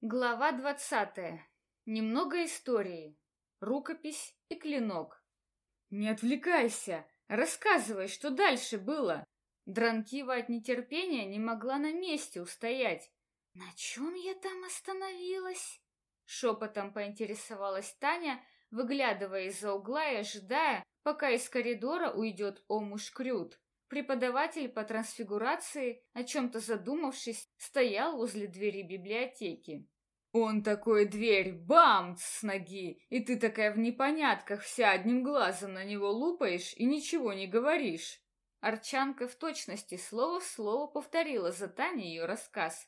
Глава двадцатая. Немного истории. Рукопись и клинок. «Не отвлекайся! Рассказывай, что дальше было!» Дранкива от нетерпения не могла на месте устоять. «На чем я там остановилась?» Шепотом поинтересовалась Таня, выглядывая из-за угла и ожидая, пока из коридора уйдет Омуш Крют. Преподаватель по трансфигурации, о чем-то задумавшись, стоял возле двери библиотеки. Он такой дверь, бам, с ноги, и ты такая в непонятках вся одним глазом на него лупаешь и ничего не говоришь. Арчанка в точности слово в слово повторила за Таней ее рассказ.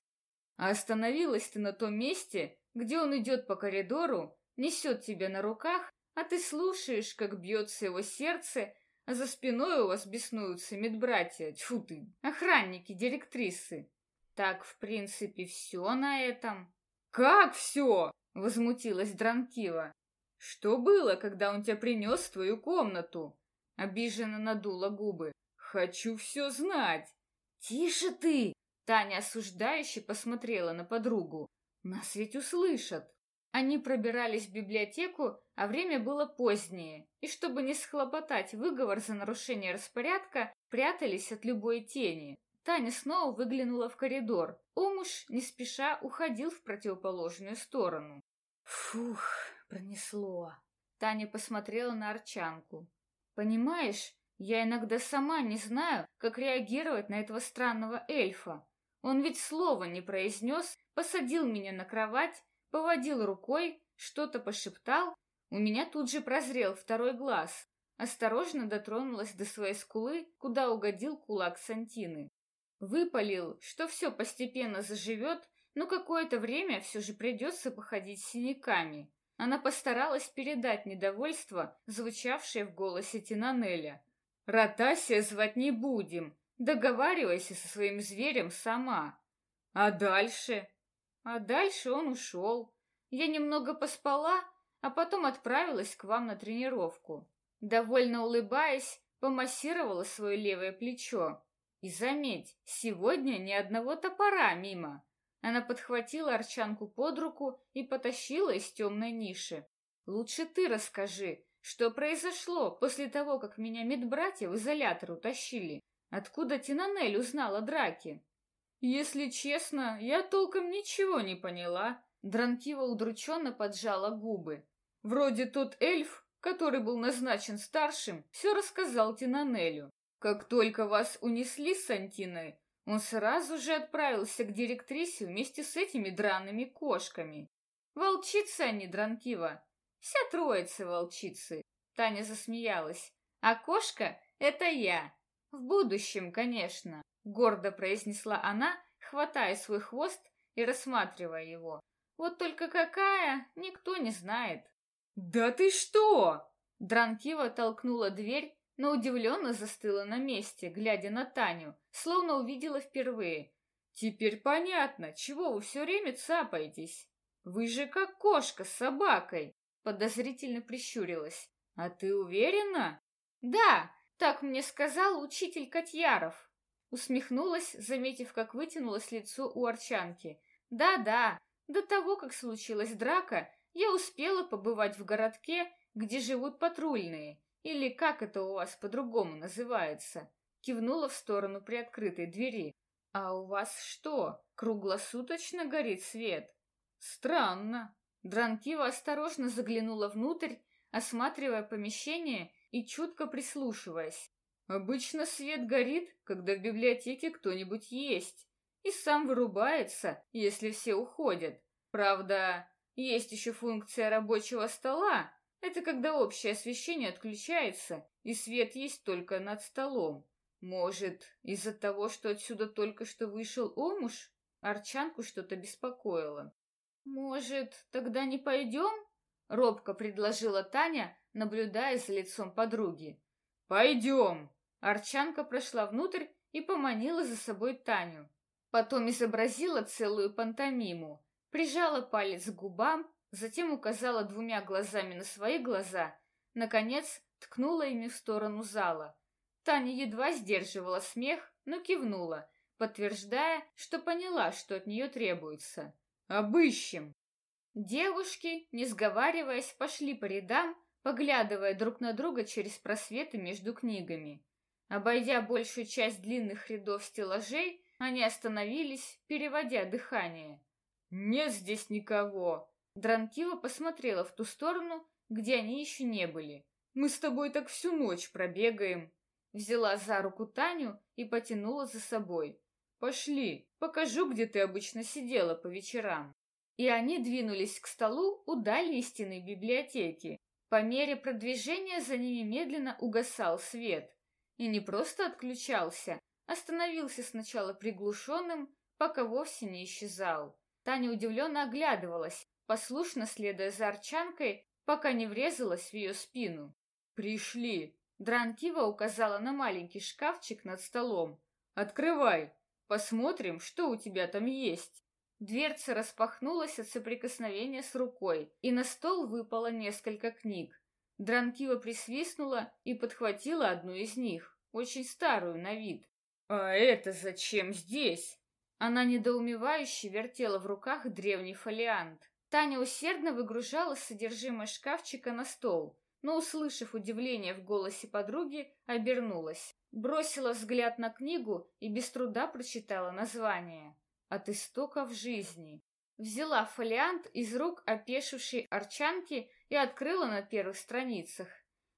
А остановилась ты на том месте, где он идет по коридору, несет тебя на руках, а ты слушаешь, как бьется его сердце, а за спиной у вас беснуются медбратья, тьфу ты, охранники, директрисы. Так, в принципе, все на этом. Как все? Возмутилась Дранкива. Что было, когда он тебя принес в твою комнату? Обиженно надула губы. Хочу все знать. Тише ты! Таня осуждающе посмотрела на подругу. Нас ведь услышат. Они пробирались в библиотеку, а время было позднее, и чтобы не схлопотать выговор за нарушение распорядка, прятались от любой тени. Таня снова выглянула в коридор. Омуш не спеша уходил в противоположную сторону. Фух, пронесло. Таня посмотрела на Арчанку. Понимаешь, я иногда сама не знаю, как реагировать на этого странного эльфа. Он ведь слова не произнес, посадил меня на кровать поводил рукой, что-то пошептал, у меня тут же прозрел второй глаз. Осторожно дотронулась до своей скулы, куда угодил кулак Сантины. Выпалил, что все постепенно заживет, но какое-то время все же придется походить синяками. Она постаралась передать недовольство, звучавшее в голосе Тинанеля. «Ротасия звать не будем. Договаривайся со своим зверем сама. А дальше?» А дальше он ушел. Я немного поспала, а потом отправилась к вам на тренировку. Довольно улыбаясь, помассировала свое левое плечо. И заметь, сегодня ни одного топора мимо. Она подхватила Арчанку под руку и потащила из темной ниши. Лучше ты расскажи, что произошло после того, как меня медбратья в изолятор утащили? Откуда Тинанель узнала о драке? Если честно, я толком ничего не поняла. Дранкива удрученно поджала губы. Вроде тот эльф, который был назначен старшим, все рассказал Тинанелю. Как только вас унесли с Сантиной, он сразу же отправился к директрисе вместе с этими драными кошками. Волчицы они, Дранкива. Вся троица волчицы. Таня засмеялась. А кошка — это я. В будущем, конечно гордо произнесла она, хватая свой хвост и рассматривая его. Вот только какая, никто не знает. Да ты что? Дранкива толкнула дверь, но удивленно застыла на месте, глядя на Таню, словно увидела впервые. Теперь понятно, чего вы все время цапаетесь. Вы же как кошка с собакой, подозрительно прищурилась. А ты уверена? Да, так мне сказал учитель Котьяров. Усмехнулась, заметив, как вытянулось лицо у Арчанки. «Да-да, до того, как случилась драка, я успела побывать в городке, где живут патрульные, или как это у вас по-другому называется?» Кивнула в сторону приоткрытой двери. «А у вас что, круглосуточно горит свет?» «Странно». Дранкива осторожно заглянула внутрь, осматривая помещение и чутко прислушиваясь. Обычно свет горит, когда в библиотеке кто-нибудь есть, и сам вырубается, если все уходят. Правда, есть еще функция рабочего стола. Это когда общее освещение отключается, и свет есть только над столом. Может, из-за того, что отсюда только что вышел омуш, Арчанку что-то беспокоило. «Может, тогда не пойдем?» — робко предложила Таня, наблюдая за лицом подруги. «Пойдем!» Арчанка прошла внутрь и поманила за собой Таню. Потом изобразила целую пантомиму, прижала палец к губам, затем указала двумя глазами на свои глаза, наконец ткнула ими в сторону зала. Таня едва сдерживала смех, но кивнула, подтверждая, что поняла, что от нее требуется. Обыщем. Девушки, не сговариваясь, пошли по рядам, поглядывая друг на друга через просветы между книгами. Обойдя большую часть длинных рядов стеллажей, они остановились, переводя дыхание. «Нет здесь никого!» Дранкива посмотрела в ту сторону, где они еще не были. «Мы с тобой так всю ночь пробегаем!» Взяла за руку Таню и потянула за собой. «Пошли, покажу, где ты обычно сидела по вечерам». И они двинулись к столу у дальней стены библиотеки. По мере продвижения за ними медленно угасал свет. И не просто отключался, а становился сначала приглушенным, пока вовсе не исчезал. Таня удивленно оглядывалась, послушно следуя за арчанкой, пока не врезалась в ее спину. «Пришли!» Дранкива указала на маленький шкафчик над столом. «Открывай! Посмотрим, что у тебя там есть!» Дверца распахнулась от соприкосновения с рукой, и на стол выпало несколько книг. Дранкива присвистнула и подхватила одну из них, очень старую на вид. «А это зачем здесь?» Она недоумевающе вертела в руках древний фолиант. Таня усердно выгружала содержимое шкафчика на стол, но, услышав удивление в голосе подруги, обернулась. Бросила взгляд на книгу и без труда прочитала название. «От истоков жизни». Взяла фолиант из рук опешившей арчанки и открыла на первых страницах.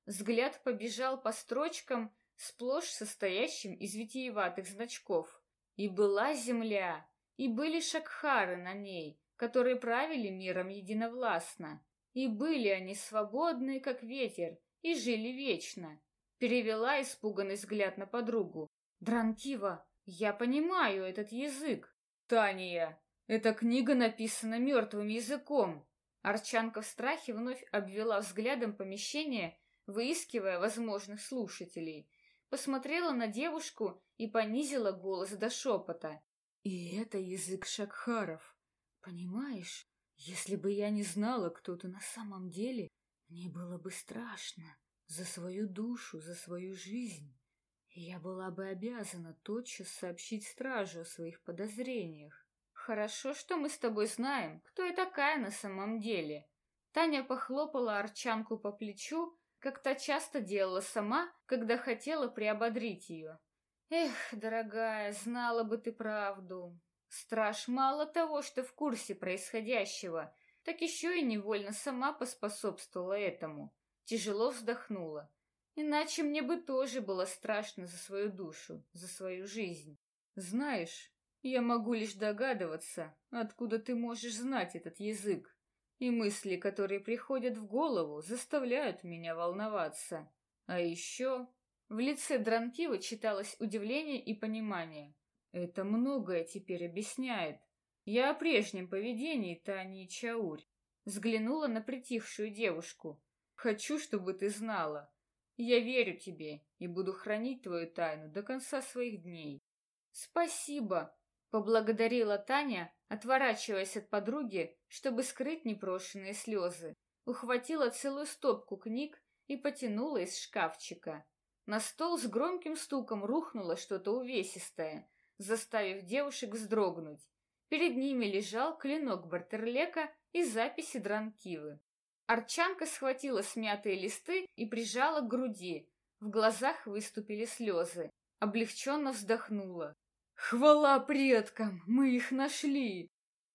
Взгляд побежал по строчкам, сплошь состоящим из витиеватых значков. И была земля, и были шакхары на ней, которые правили миром единовластно. И были они свободны, как ветер, и жили вечно. Перевела испуганный взгляд на подругу. Дранкива, я понимаю этот язык. Таня, эта книга написана мертвым языком. Арчанка в страхе вновь обвела взглядом помещение, выискивая возможных слушателей. Посмотрела на девушку и понизила голос до шепота. И это язык шакхаров. Понимаешь? Если бы я не знала, кто ты на самом деле, мне было бы страшно за свою душу, за свою жизнь. И я была бы обязана тотчас сообщить стражу о своих подозрениях. Хорошо, что мы с тобой знаем, кто я такая на самом деле. Таня похлопала Арчанку по плечу, как та часто делала сама, когда хотела приободрить ее. Эх, дорогая, знала бы ты правду. Страж мало того, что в курсе происходящего, так еще и невольно сама поспособствовала этому. Тяжело вздохнула. Иначе мне бы тоже было страшно за свою душу, за свою жизнь. Знаешь, я могу лишь догадываться, откуда ты можешь знать этот язык. И мысли, которые приходят в голову, заставляют меня волноваться. А еще в лице Дранкива читалось удивление и понимание. Это многое теперь объясняет. Я о прежнем поведении Тани Чаурь. Взглянула на притихшую девушку. Хочу, чтобы ты знала. Я верю тебе и буду хранить твою тайну до конца своих дней. Спасибо, поблагодарила Таня, отворачиваясь от подруги, чтобы скрыть непрошенные слезы. Ухватила целую стопку книг и потянула из шкафчика. На стол с громким стуком рухнуло что-то увесистое, заставив девушек вздрогнуть. Перед ними лежал клинок Бартерлека и записи Дранкивы. Арчанка схватила смятые листы и прижала к груди. В глазах выступили слезы. Облегченно вздохнула. «Хвала предкам! Мы их нашли!»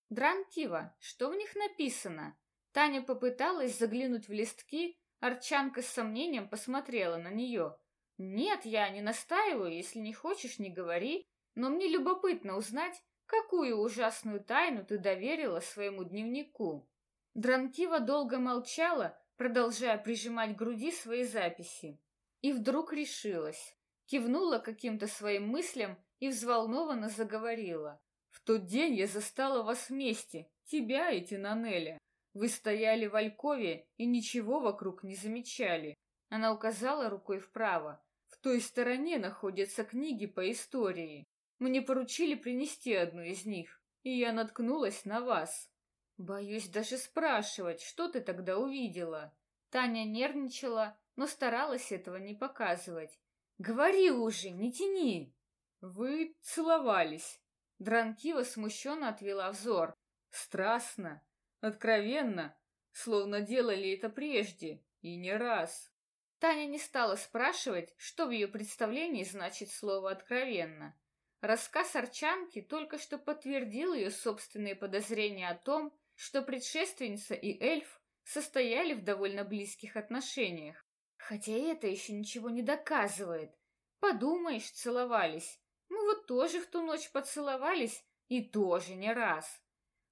«Дранкива, что в них написано?» Таня попыталась заглянуть в листки, Арчанка с сомнением посмотрела на нее. «Нет, я не настаиваю, если не хочешь, не говори но мне любопытно узнать, какую ужасную тайну ты доверила своему дневнику. Дранкива долго молчала, продолжая прижимать к груди свои записи. И вдруг решилась. Кивнула каким-то своим мыслям и взволнованно заговорила. «В тот день я застала вас вместе, тебя и Тинанеля. Вы стояли в Алькове и ничего вокруг не замечали». Она указала рукой вправо. «В той стороне находятся книги по истории. Мне поручили принести одну из них, и я наткнулась на вас. Боюсь даже спрашивать, что ты тогда увидела. Таня нервничала, но старалась этого не показывать. Говори уже, не тяни. Вы целовались. Дранкива смущенно отвела взор. Страстно, откровенно, словно делали это прежде, и не раз. Таня не стала спрашивать, что в ее представлении значит слово «откровенно». Рассказ Арчанки только что подтвердил ее собственные подозрения о том, что предшественница и эльф состояли в довольно близких отношениях. Хотя это еще ничего не доказывает. Подумаешь, целовались. Мы вот тоже в ту ночь поцеловались, и тоже не раз.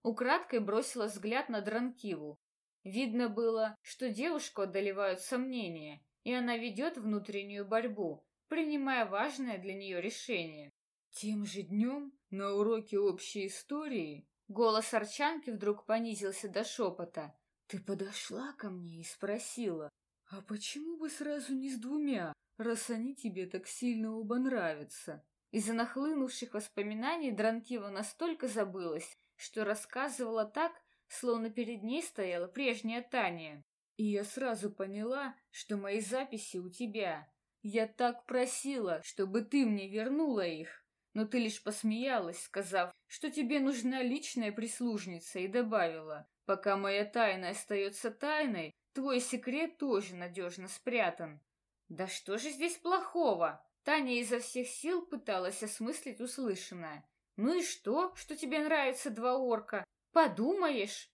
Украдкой бросила взгляд на Дранкиву. Видно было, что девушку одолевают сомнения, и она ведет внутреннюю борьбу, принимая важное для нее решение. Тем же днем на уроке общей истории голос Арчанки вдруг понизился до шепота. Ты подошла ко мне и спросила, а почему бы сразу не с двумя, раз они тебе так сильно оба нравятся? Из-за нахлынувших воспоминаний Дранкива настолько забылась, что рассказывала так, словно перед ней стояла прежняя Таня. И я сразу поняла, что мои записи у тебя. Я так просила, чтобы ты мне вернула их. Но ты лишь посмеялась, сказав, что тебе нужна личная прислужница, и добавила, пока моя тайна остается тайной, твой секрет тоже надежно спрятан. Да что же здесь плохого? Таня изо всех сил пыталась осмыслить услышанное. Ну и что, что тебе нравятся два орка? Подумаешь.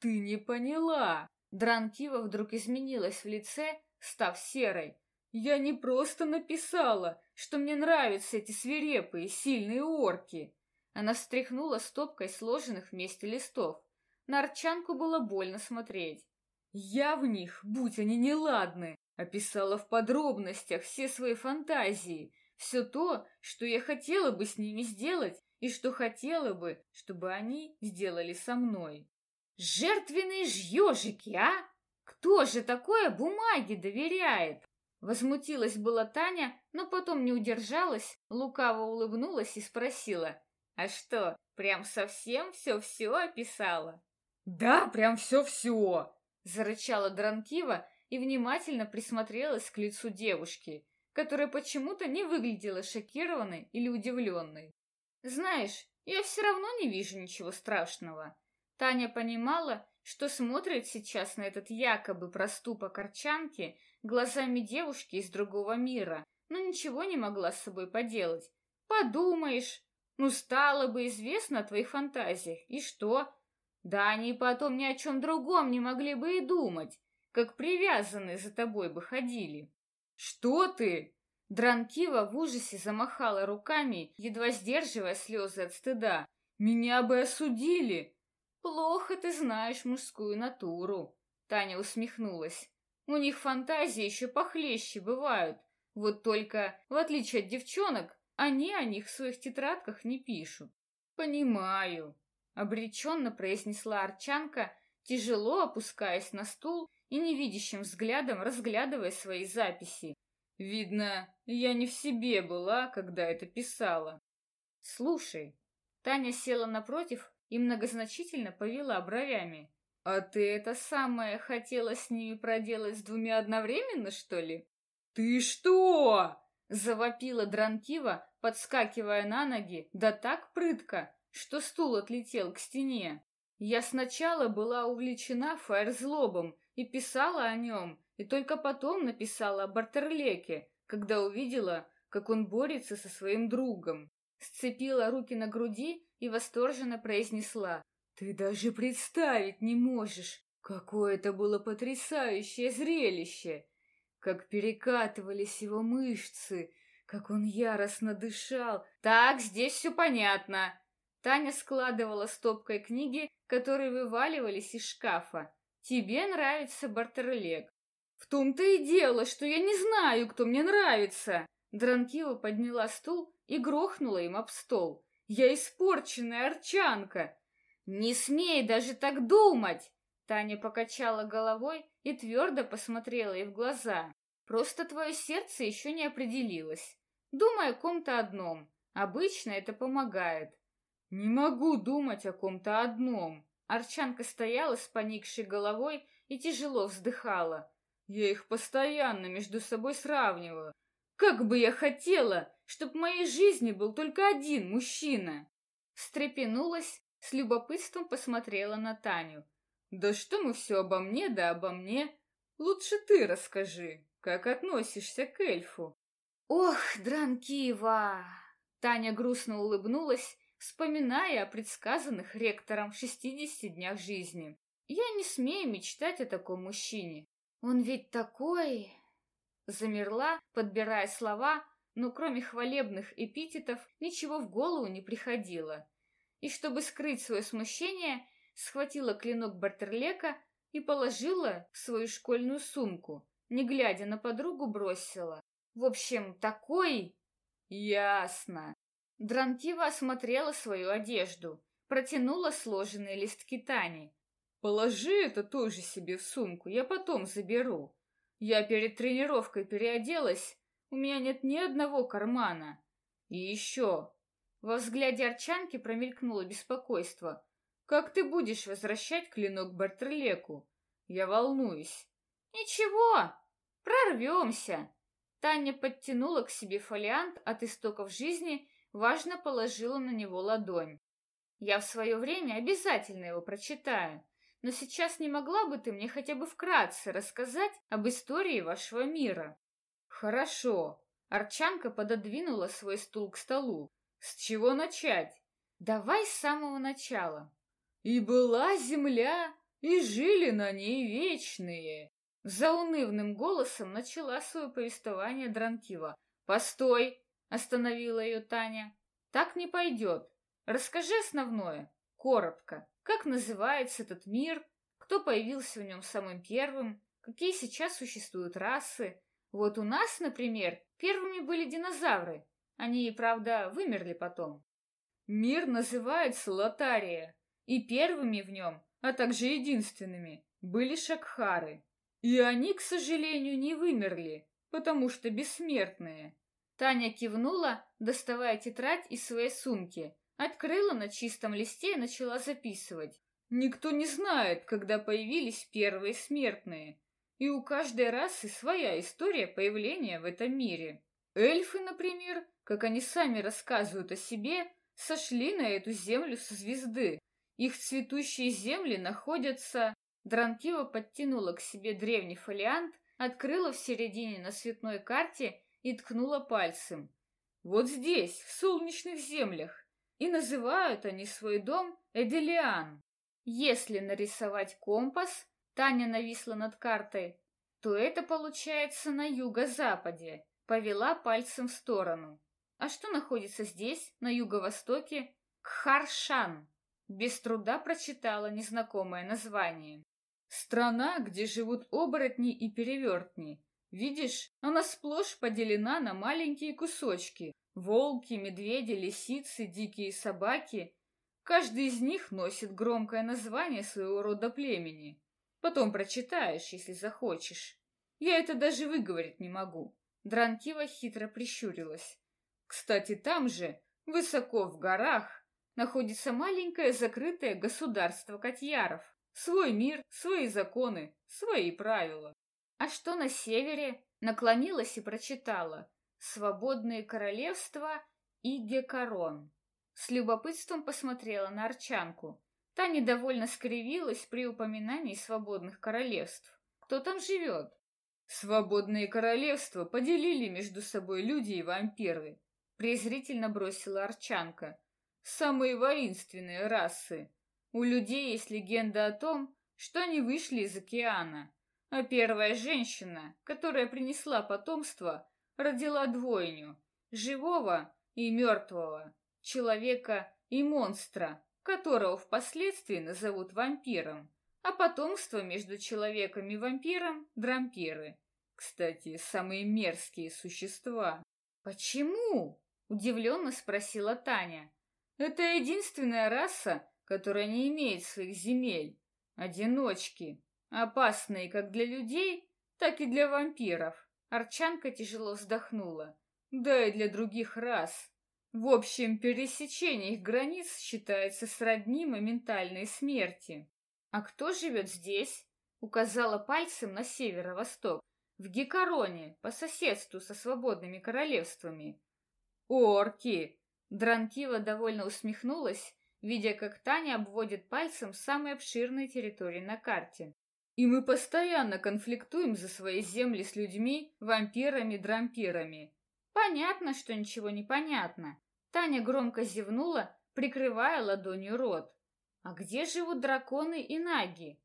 Ты не поняла. Дранкива вдруг изменилась в лице, став серой. Я не просто написала, что мне нравятся эти свирепые, сильные орки. Она встряхнула стопкой сложенных вместе листов. На Арчанку было больно смотреть. Я в них, будь они неладны, описала в подробностях все свои фантазии, все то, что я хотела бы с ними сделать и что хотела бы, чтобы они сделали со мной. Жертвенные жёжики, а? Кто же такое бумаге доверяет? Возмутилась была Таня, но потом не удержалась, лукаво улыбнулась и спросила. «А что, прям совсем все-все описала?» «Да, прям все-все!» Зарычала Дранкива и внимательно присмотрелась к лицу девушки, которая почему-то не выглядела шокированной или удивленной. «Знаешь, я все равно не вижу ничего страшного». Таня понимала, что смотрит сейчас на этот якобы проступок Арчанки глазами девушки из другого мира, но ничего не могла с собой поделать. Подумаешь, ну стало бы известно о твоих фантазиях, и что? Да они потом ни о чем другом не могли бы и думать, как привязанные за тобой бы ходили. Что ты? Дранкива в ужасе замахала руками, едва сдерживая слезы от стыда. Меня бы осудили. Плохо ты знаешь мужскую натуру. Таня усмехнулась. У них фантазии еще похлеще бывают. Вот только, в отличие от девчонок, они о них в своих тетрадках не пишут. Понимаю, обреченно произнесла Арчанка, тяжело опускаясь на стул и невидящим взглядом разглядывая свои записи. Видно, я не в себе была, когда это писала. Слушай, Таня села напротив и многозначительно повела бровями. «А ты это самое хотела с ними проделать с двумя одновременно, что ли?» «Ты что?» — завопила Дранкива, подскакивая на ноги, да так прытко, что стул отлетел к стене. Я сначала была увлечена фаерзлобом и писала о нем, и только потом написала о Бартерлеке, когда увидела, как он борется со своим другом. Сцепила руки на груди и восторженно произнесла ты даже представить не можешь, какое это было потрясающее зрелище! Как перекатывались его мышцы, как он яростно дышал. Так, здесь все понятно. Таня складывала стопкой книги, которые вываливались из шкафа. Тебе нравится Бартерлек. В том-то и дело, что я не знаю, кто мне нравится. Дранкива подняла стул и грохнула им об стол. Я испорченная арчанка. «Не смей даже так думать!» Таня покачала головой и твердо посмотрела ей в глаза. «Просто твое сердце еще не определилось. Думай о ком-то одном. Обычно это помогает». «Не могу думать о ком-то одном». Арчанка стояла с поникшей головой и тяжело вздыхала. «Я их постоянно между собой сравниваю. Как бы я хотела, чтобы в моей жизни был только один мужчина!» Встрепенулась с любопытством посмотрела на Таню. «Да что мы все обо мне, да обо мне? Лучше ты расскажи, как относишься к эльфу?» «Ох, Дранкива!» Таня грустно улыбнулась, вспоминая о предсказанных ректором шестидесяти днях жизни. «Я не смею мечтать о таком мужчине. Он ведь такой...» Замерла, подбирая слова, но кроме хвалебных эпитетов ничего в голову не приходило и, чтобы скрыть свое смущение, схватила клинок Бартерлека и положила в свою школьную сумку, не глядя на подругу, бросила. В общем, такой... Ясно. Дранкива осмотрела свою одежду, протянула сложенные листки Тани. Положи это тоже себе в сумку, я потом заберу. Я перед тренировкой переоделась, у меня нет ни одного кармана. И еще, во взгляде Арчанки промелькнуло беспокойство. «Как ты будешь возвращать клинок Бартрелеку? Я волнуюсь». «Ничего, прорвемся!» Таня подтянула к себе фолиант от истоков жизни, важно положила на него ладонь. «Я в свое время обязательно его прочитаю, но сейчас не могла бы ты мне хотя бы вкратце рассказать об истории вашего мира?» «Хорошо». Арчанка пододвинула свой стул к столу. С чего начать? Давай с самого начала. И была земля, и жили на ней вечные. За унывным голосом начала свое повествование Дранкива. «Постой!» — остановила ее Таня. «Так не пойдет. Расскажи основное, коротко. Как называется этот мир? Кто появился в нем самым первым? Какие сейчас существуют расы? Вот у нас, например, первыми были динозавры, они, правда, вымерли потом. Мир называется Лотария, и первыми в нем, а также единственными, были Шакхары. И они, к сожалению, не вымерли, потому что бессмертные. Таня кивнула, доставая тетрадь из своей сумки, открыла на чистом листе и начала записывать. Никто не знает, когда появились первые смертные, и у каждой расы своя история появления в этом мире. Эльфы, например, как они сами рассказывают о себе, сошли на эту землю со звезды. Их цветущие земли находятся... Дранкива подтянула к себе древний фолиант, открыла в середине на цветной карте и ткнула пальцем. Вот здесь, в солнечных землях. И называют они свой дом Эделиан. Если нарисовать компас, Таня нависла над картой, то это получается на юго-западе, повела пальцем в сторону. А что находится здесь, на юго-востоке? Кхаршан. Без труда прочитала незнакомое название. Страна, где живут оборотни и перевертни. Видишь, она сплошь поделена на маленькие кусочки. Волки, медведи, лисицы, дикие собаки. Каждый из них носит громкое название своего рода племени. Потом прочитаешь, если захочешь. Я это даже выговорить не могу. Дранкива хитро прищурилась. Кстати, там же, высоко в горах, находится маленькое закрытое государство Катьяров. Свой мир, свои законы, свои правила. А что на севере? Наклонилась и прочитала. Свободные королевства и Гекарон. С любопытством посмотрела на Арчанку. Та недовольно скривилась при упоминании свободных королевств. Кто там живет? Свободные королевства поделили между собой люди и вампиры презрительно бросила Арчанка. Самые воинственные расы. У людей есть легенда о том, что они вышли из океана, а первая женщина, которая принесла потомство, родила двойню — живого и мертвого, человека и монстра, которого впоследствии назовут вампиром, а потомство между человеком и вампиром — дрампиры. Кстати, самые мерзкие существа. «Почему?» Удивленно спросила Таня. Это единственная раса, которая не имеет своих земель. Одиночки. Опасные как для людей, так и для вампиров. Арчанка тяжело вздохнула. Да и для других рас. В общем, пересечение их границ считается сродни моментальной смерти. А кто живет здесь? Указала пальцем на северо-восток. В Гекароне, по соседству со свободными королевствами. «Орки!» Дранкива довольно усмехнулась, видя, как Таня обводит пальцем самые обширные территории на карте. И мы постоянно конфликтуем за свои земли с людьми, вампирами, дрампирами. Понятно, что ничего не понятно. Таня громко зевнула, прикрывая ладонью рот. А где живут драконы и наги?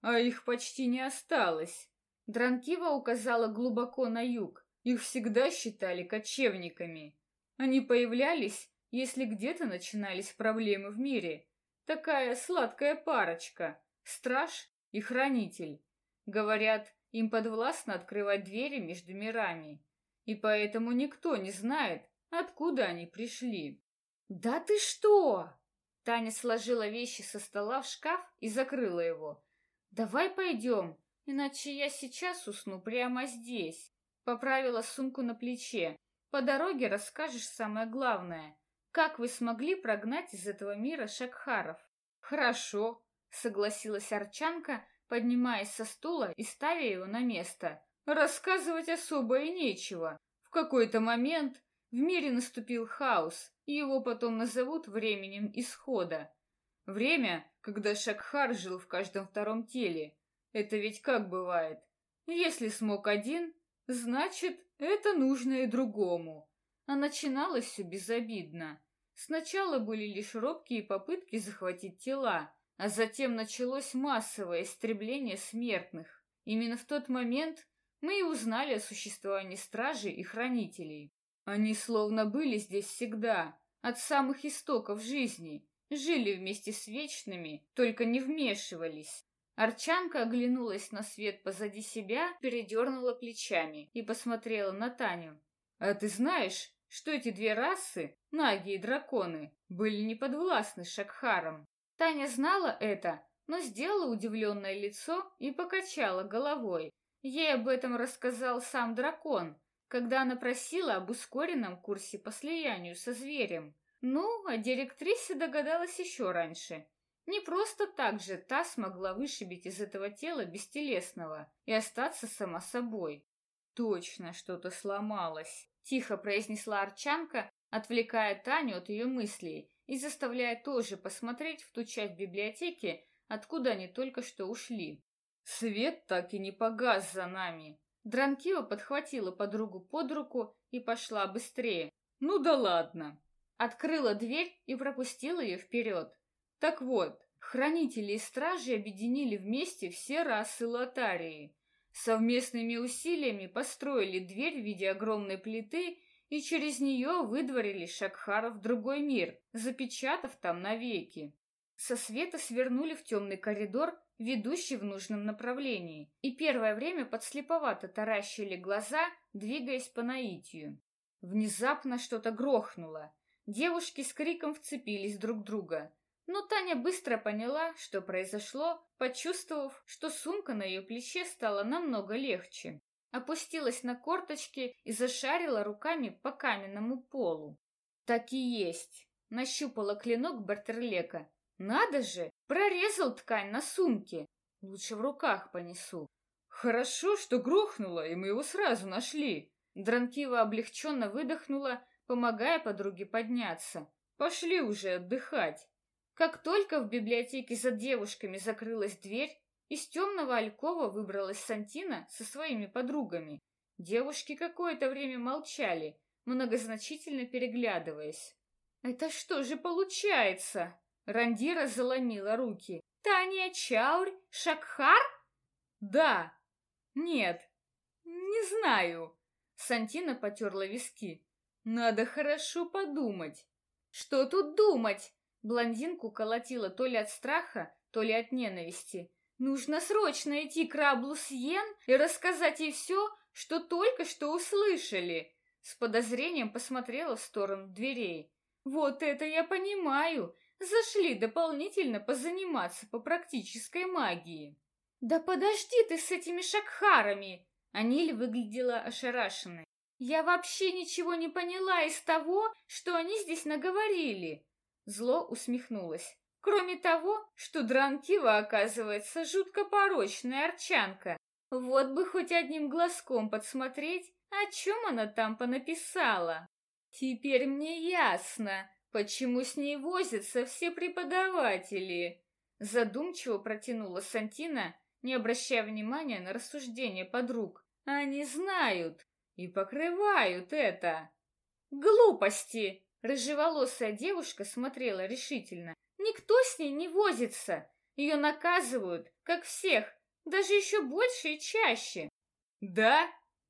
А их почти не осталось. Дранкива указала глубоко на юг. Их всегда считали кочевниками. Они появлялись, если где-то начинались проблемы в мире. Такая сладкая парочка. Страж и хранитель. Говорят, им подвластно открывать двери между мирами. И поэтому никто не знает, откуда они пришли. «Да ты что?» Таня сложила вещи со стола в шкаф и закрыла его. «Давай пойдем, иначе я сейчас усну прямо здесь». Поправила сумку на плече. «По дороге расскажешь самое главное. Как вы смогли прогнать из этого мира шакхаров?» «Хорошо», — согласилась Арчанка, поднимаясь со стула и ставя его на место. «Рассказывать особо и нечего. В какой-то момент в мире наступил хаос, и его потом назовут временем исхода. Время, когда Шакхар жил в каждом втором теле. Это ведь как бывает? Если смог один, значит, это нужно и другому. А начиналось все безобидно. Сначала были лишь робкие попытки захватить тела, а затем началось массовое истребление смертных. Именно в тот момент мы и узнали о существовании стражей и хранителей. Они словно были здесь всегда, от самых истоков жизни, жили вместе с вечными, только не вмешивались. Арчанка оглянулась на свет позади себя, передернула плечами и посмотрела на Таню. «А ты знаешь, что эти две расы, наги и драконы, были не подвластны Шакхарам?» Таня знала это, но сделала удивленное лицо и покачала головой. Ей об этом рассказал сам дракон, когда она просила об ускоренном курсе по слиянию со зверем. Ну, а директриса догадалась еще раньше. Не просто так же та смогла вышибить из этого тела бестелесного и остаться сама собой. Точно что-то сломалось, тихо произнесла Арчанка, отвлекая Таню от ее мыслей и заставляя тоже посмотреть в ту часть библиотеки, откуда они только что ушли. Свет так и не погас за нами. Дранкива подхватила подругу под руку и пошла быстрее. Ну да ладно. Открыла дверь и пропустила ее вперед. Так вот, хранители и стражи объединили вместе все расы Лотарии. Совместными усилиями построили дверь в виде огромной плиты и через нее выдворили Шакхара в другой мир, запечатав там навеки. Со света свернули в темный коридор ведущий в нужном направлении, и первое время подслеповато таращили глаза, двигаясь по наитию. Внезапно что-то грохнуло. Девушки с криком вцепились друг в друга. Но Таня быстро поняла, что произошло, почувствовав, что сумка на ее плече стала намного легче. Опустилась на корточки и зашарила руками по каменному полу. Так и есть. Нащупала клинок Бартерлека надо же, прорезал ткань на сумке. Лучше в руках понесу. Хорошо, что грохнуло, и мы его сразу нашли. Дранкива облегченно выдохнула, помогая подруге подняться. Пошли уже отдыхать. Как только в библиотеке за девушками закрылась дверь, из темного алькова выбралась Сантина со своими подругами. Девушки какое-то время молчали, многозначительно переглядываясь. «Это что же получается?» Рандира заломила руки. «Таня Чаурь? Шакхар?» «Да». «Нет». «Не знаю». Сантина потерла виски. «Надо хорошо подумать». «Что тут думать?» Блондинку колотила то ли от страха, то ли от ненависти. «Нужно срочно идти к Раблу Сьен и рассказать ей все, что только что услышали». С подозрением посмотрела в сторону дверей. «Вот это я понимаю! Зашли дополнительно позаниматься по практической магии. Да подожди ты с этими шакхарами! Аниль выглядела ошарашенной. Я вообще ничего не поняла из того, что они здесь наговорили. Зло усмехнулась. Кроме того, что Дранкива, оказывается, жутко порочная арчанка. Вот бы хоть одним глазком подсмотреть, о чем она там понаписала. Теперь мне ясно, Почему с ней возятся все преподаватели? Задумчиво протянула Сантина, не обращая внимания на рассуждения подруг. Они знают и покрывают это. Глупости! Рыжеволосая девушка смотрела решительно. Никто с ней не возится. Ее наказывают, как всех, даже еще больше и чаще. Да?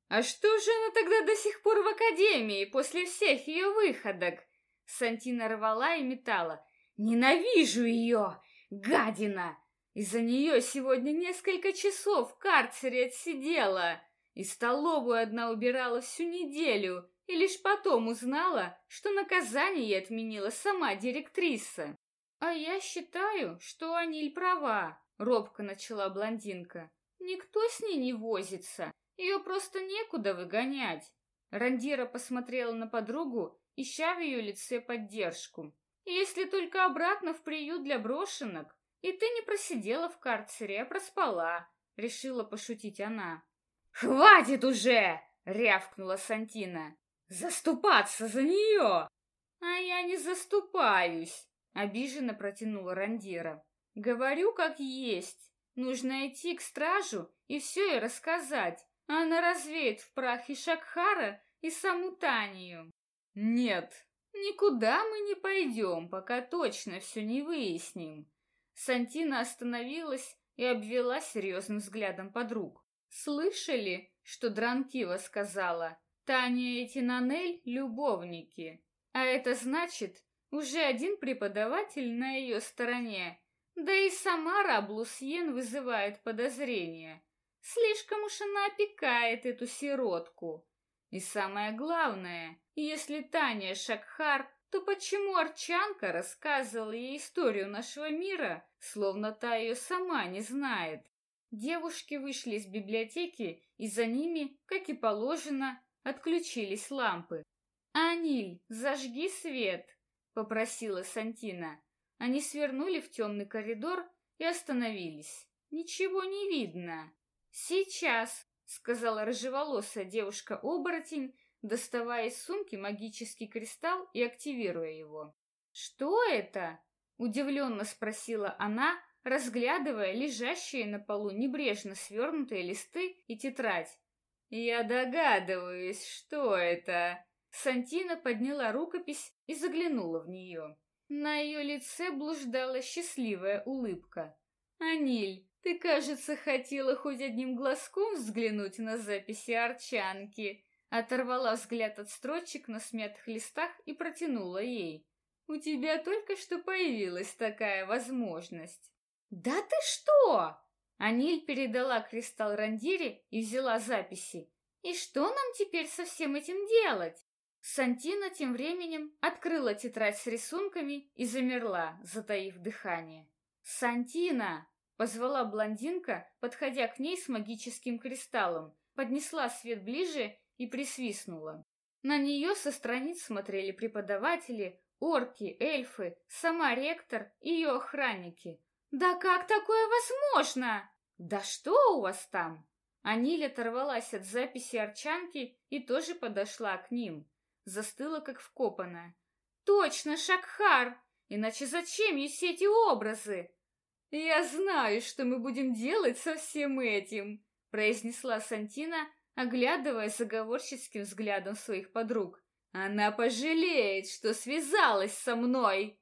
А что же она тогда до сих пор в академии после всех ее выходок? Сантина рвала и метала. Ненавижу ее, гадина! Из-за нее сегодня несколько часов в карцере отсидела. И столовую одна убирала всю неделю, и лишь потом узнала, что наказание отменила сама директриса. «А я считаю, что Аниль права», — робко начала блондинка. «Никто с ней не возится. Ее просто некуда выгонять. Рандира посмотрела на подругу, ища в ее лице поддержку. Если только обратно в приют для брошенок, и ты не просидела в карцере, а проспала, решила пошутить она. Хватит уже! рявкнула Сантина. Заступаться за нее! А я не заступаюсь, обиженно протянула Рандира. Говорю, как есть. Нужно идти к стражу и все ей рассказать, она развеет в прахе Шакхара и саму Танию. Нет, никуда мы не пойдем, пока точно все не выясним. Сантина остановилась и обвела серьезным взглядом подруг. Слышали, что Дранкива сказала? Таня и Тинанель — любовники. А это значит, уже один преподаватель на ее стороне. Да и сама Раблусьен вызывает подозрения. Слишком уж она опекает эту сиротку. И самое главное, если Таня Шакхар, то почему Арчанка рассказывала ей историю нашего мира, словно та ее сама не знает? Девушки вышли из библиотеки, и за ними, как и положено, отключились лампы. «Аниль, зажги свет!» — попросила Сантина. Они свернули в темный коридор и остановились. «Ничего не видно!» «Сейчас», — сказала рыжеволосая девушка-оборотень, доставая из сумки магический кристалл и активируя его. «Что это?» — удивленно спросила она, разглядывая лежащие на полу небрежно свернутые листы и тетрадь. «Я догадываюсь, что это!» Сантина подняла рукопись и заглянула в нее. На ее лице блуждала счастливая улыбка. «Аниль, ты, кажется, хотела хоть одним глазком взглянуть на записи Арчанки. Оторвала взгляд от строчек на смятых листах и протянула ей. У тебя только что появилась такая возможность. Да ты что? Аниль передала кристалл Рандире и взяла записи. И что нам теперь со всем этим делать? Сантина тем временем открыла тетрадь с рисунками и замерла, затаив дыхание. «Сантина!» Позвала блондинка, подходя к ней с магическим кристаллом, поднесла свет ближе и присвистнула. На нее со страниц смотрели преподаватели, орки, эльфы, сама ректор и ее охранники. «Да как такое возможно?» «Да что у вас там?» Аниль оторвалась от записи Арчанки и тоже подошла к ним. Застыла, как вкопанная. «Точно, Шакхар! Иначе зачем ей все эти образы?» «Я знаю, что мы будем делать со всем этим», — произнесла Сантина, оглядывая заговорческим взглядом своих подруг. «Она пожалеет, что связалась со мной!»